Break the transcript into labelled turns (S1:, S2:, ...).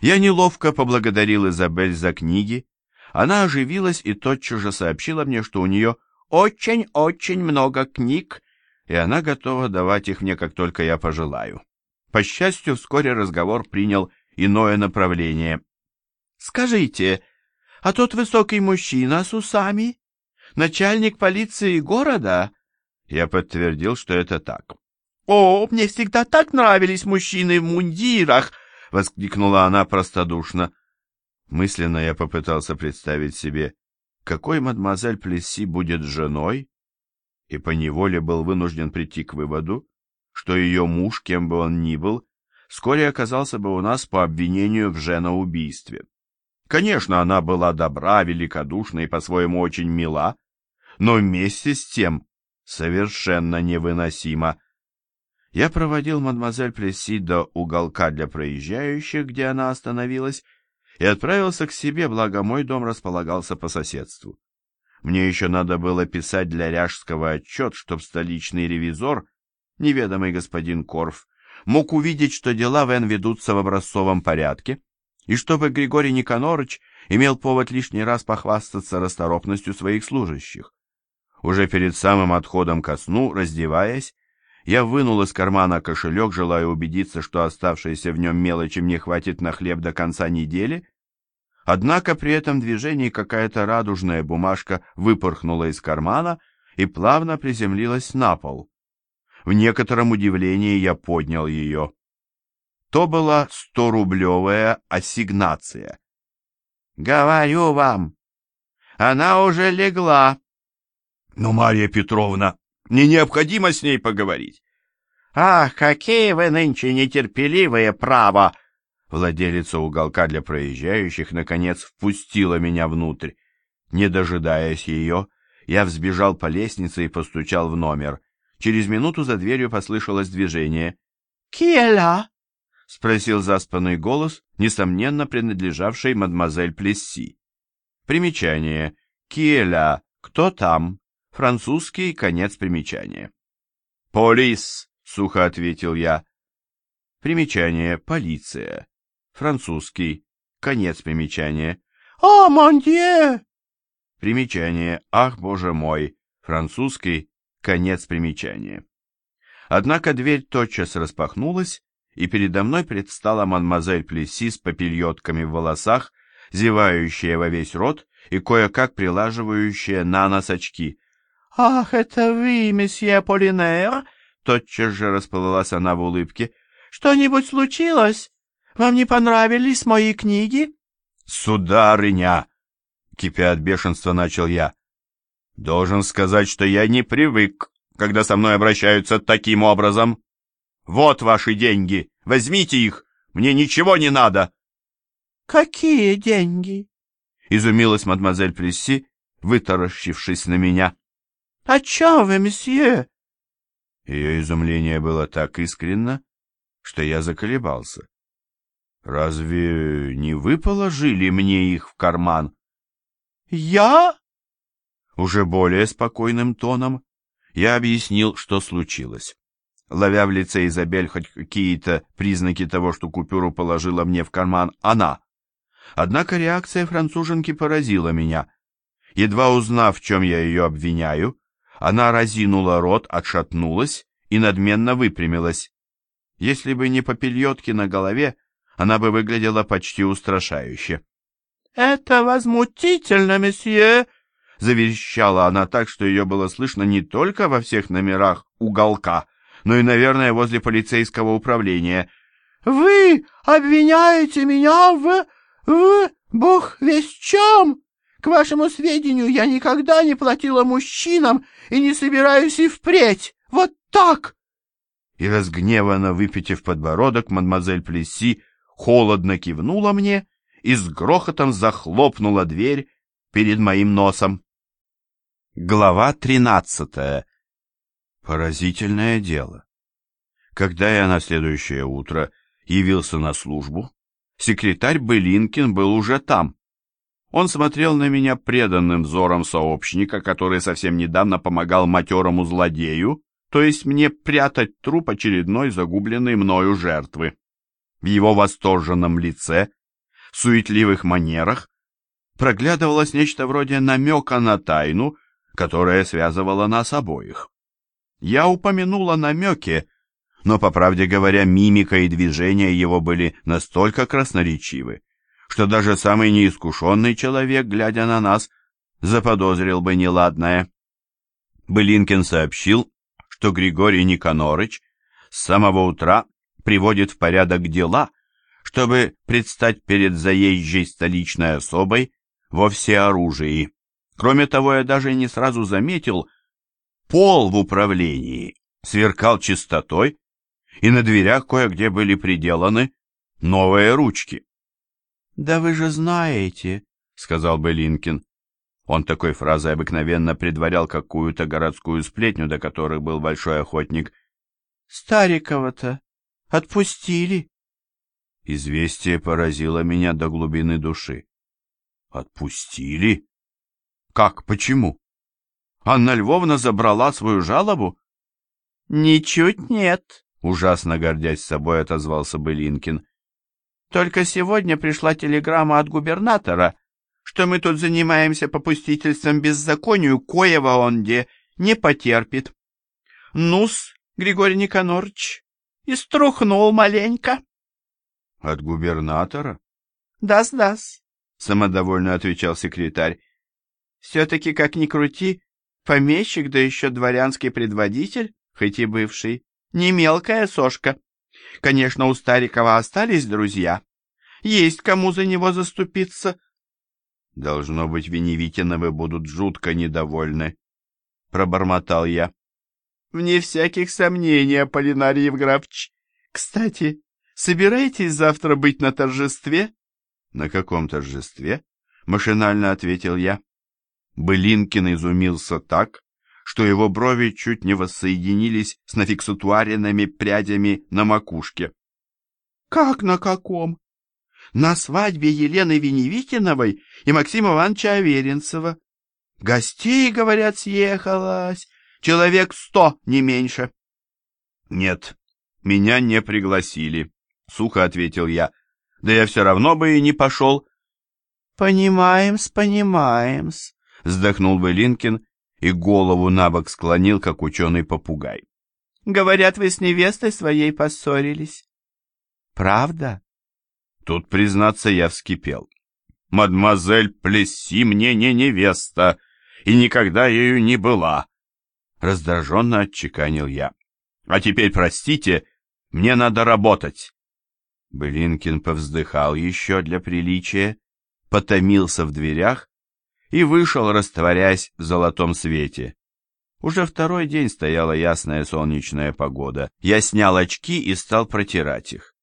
S1: Я неловко поблагодарил Изабель за книги. Она оживилась и тотчас же сообщила мне, что у нее очень-очень много книг, и она готова давать их мне, как только я пожелаю. По счастью, вскоре разговор принял иное направление. «Скажите, а тот высокий мужчина с усами? Начальник полиции города?» Я подтвердил, что это так. «О, мне всегда так нравились мужчины в мундирах!» — воскликнула она простодушно. Мысленно я попытался представить себе, какой мадемуазель Плесси будет женой, и поневоле был вынужден прийти к выводу, что ее муж, кем бы он ни был, вскоре оказался бы у нас по обвинению в женоубийстве. Конечно, она была добра, великодушна и по-своему очень мила, но вместе с тем совершенно невыносима. Я проводил мадемуазель Плесси до уголка для проезжающих, где она остановилась, и отправился к себе, благо мой дом располагался по соседству. Мне еще надо было писать для Ряжского отчет, чтоб столичный ревизор, неведомый господин Корф, мог увидеть, что дела в Н ведутся в образцовом порядке, и чтобы Григорий Никонорыч имел повод лишний раз похвастаться расторопностью своих служащих. Уже перед самым отходом ко сну, раздеваясь, я вынул из кармана кошелек, желая убедиться, что оставшейся в нем мелочи мне хватит на хлеб до конца недели, Однако при этом движении какая-то радужная бумажка выпорхнула из кармана и плавно приземлилась на пол. В некотором удивлении я поднял ее. То была сто-рублевая ассигнация. «Говорю вам, она уже легла». «Но, Марья Петровна, мне необходимо с ней поговорить». «Ах, какие вы нынче нетерпеливые, право!» Владелица уголка для проезжающих, наконец, впустила меня внутрь. Не дожидаясь ее, я взбежал по лестнице и постучал в номер. Через минуту за дверью послышалось движение. «Киэля?» — спросил заспанный голос, несомненно принадлежавший мадемуазель Плесси. Примечание. «Киэля? Кто там?» Французский конец примечания. «Полис!» — сухо ответил я. Примечание. Полиция. Французский. Конец примечания. «А, мандье!» Примечание. «Ах, боже мой!» Французский. Конец примечания. Однако дверь тотчас распахнулась, и передо мной предстала мадемуазель Плесси с попельотками в волосах, зевающая во весь рот и кое-как прилаживающая на нос очки. «Ах, это вы, месье Полинер!» Тотчас же расплылась она в улыбке. «Что-нибудь случилось? Вам не понравились мои книги? Сударыня, кипя от бешенства, начал я. Должен сказать, что я не привык, когда со мной обращаются таким образом. Вот ваши деньги, возьмите их, мне ничего не надо. Какие деньги? Изумилась мадемуазель Плесси, вытаращившись на меня. О чем вы, месье? Ее изумление было так искренно, что я заколебался. Разве не вы положили мне их в карман? Я? Уже более спокойным тоном я объяснил, что случилось. Ловя в лице Изабель хоть какие-то признаки того, что купюру положила мне в карман она. Однако реакция француженки поразила меня. Едва узнав, в чем я ее обвиняю, она разинула рот, отшатнулась и надменно выпрямилась. Если бы не попельотки на голове, она бы выглядела почти устрашающе. «Это возмутительно, месье!» — заверещала она так, что ее было слышно не только во всех номерах уголка, но и, наверное, возле полицейского управления. «Вы обвиняете меня в... в... бог весь чем? К вашему сведению, я никогда не платила мужчинам и не собираюсь и впредь. Вот так!» И разгневанно выпитив подбородок, мадемуазель Плесси холодно кивнула мне и с грохотом захлопнула дверь перед моим носом. Глава тринадцатая. Поразительное дело. Когда я на следующее утро явился на службу, секретарь Былинкин был уже там. Он смотрел на меня преданным взором сообщника, который совсем недавно помогал матерому злодею, то есть мне прятать труп очередной загубленной мною жертвы. В его восторженном лице суетливых манерах проглядывалось нечто вроде намека на тайну, которая связывала нас обоих. Я упомянула намеки, но, по правде говоря, мимика и движения его были настолько красноречивы, что даже самый неискушенный человек, глядя на нас, заподозрил бы неладное. Былинкин сообщил, что Григорий Никонорыч с самого утра приводит в порядок дела, чтобы предстать перед заезжей столичной особой во всеоружии. Кроме того, я даже не сразу заметил, пол в управлении сверкал чистотой, и на дверях кое-где были приделаны новые ручки. «Да вы же знаете», — сказал Белинкин. Он такой фразой обыкновенно предварял какую-то городскую сплетню, до которой был большой охотник. «Старикова-то отпустили». Известие поразило меня до глубины души. «Отпустили? Как, почему? Анна Львовна забрала свою жалобу?» «Ничуть нет», — ужасно гордясь собой отозвался Былинкин. «Только сегодня пришла телеграмма от губернатора» что мы тут занимаемся попустительством беззаконию, коего он где не потерпит. Нус, Григорий Никонорович, и струхнул маленько. — От губернатора? Да, — Да-да, — самодовольно отвечал секретарь. — Все-таки, как ни крути, помещик, да еще дворянский предводитель, хоть и бывший, не мелкая сошка. Конечно, у Старикова остались друзья. Есть кому за него заступиться, Должно быть, Веневитиновы будут жутко недовольны, — пробормотал я. — Вне всяких сомнений, Аполлинарий Евграфович. Кстати, собираетесь завтра быть на торжестве? — На каком торжестве? — машинально ответил я. Былинкин изумился так, что его брови чуть не воссоединились с нафиксатуаренными прядями на макушке. — Как на каком? на свадьбе Елены Веневитиновой и Максима Ивановича Аверинцева. Гостей, говорят, съехалось, человек сто, не меньше. — Нет, меня не пригласили, — сухо ответил я. — Да я все равно бы и не пошел. — Понимаем-с, понимаем-с, — вздохнул Белинкин и голову на бок склонил, как ученый-попугай. — Говорят, вы с невестой своей поссорились. — Правда? Тут, признаться, я вскипел. «Мадемуазель Плесси мне не невеста, и никогда ею не была!» Раздраженно отчеканил я. «А теперь, простите, мне надо работать!» Блинкин повздыхал еще для приличия, потомился в дверях и вышел, растворясь в золотом свете. Уже второй день стояла ясная солнечная погода. Я снял очки и стал протирать их.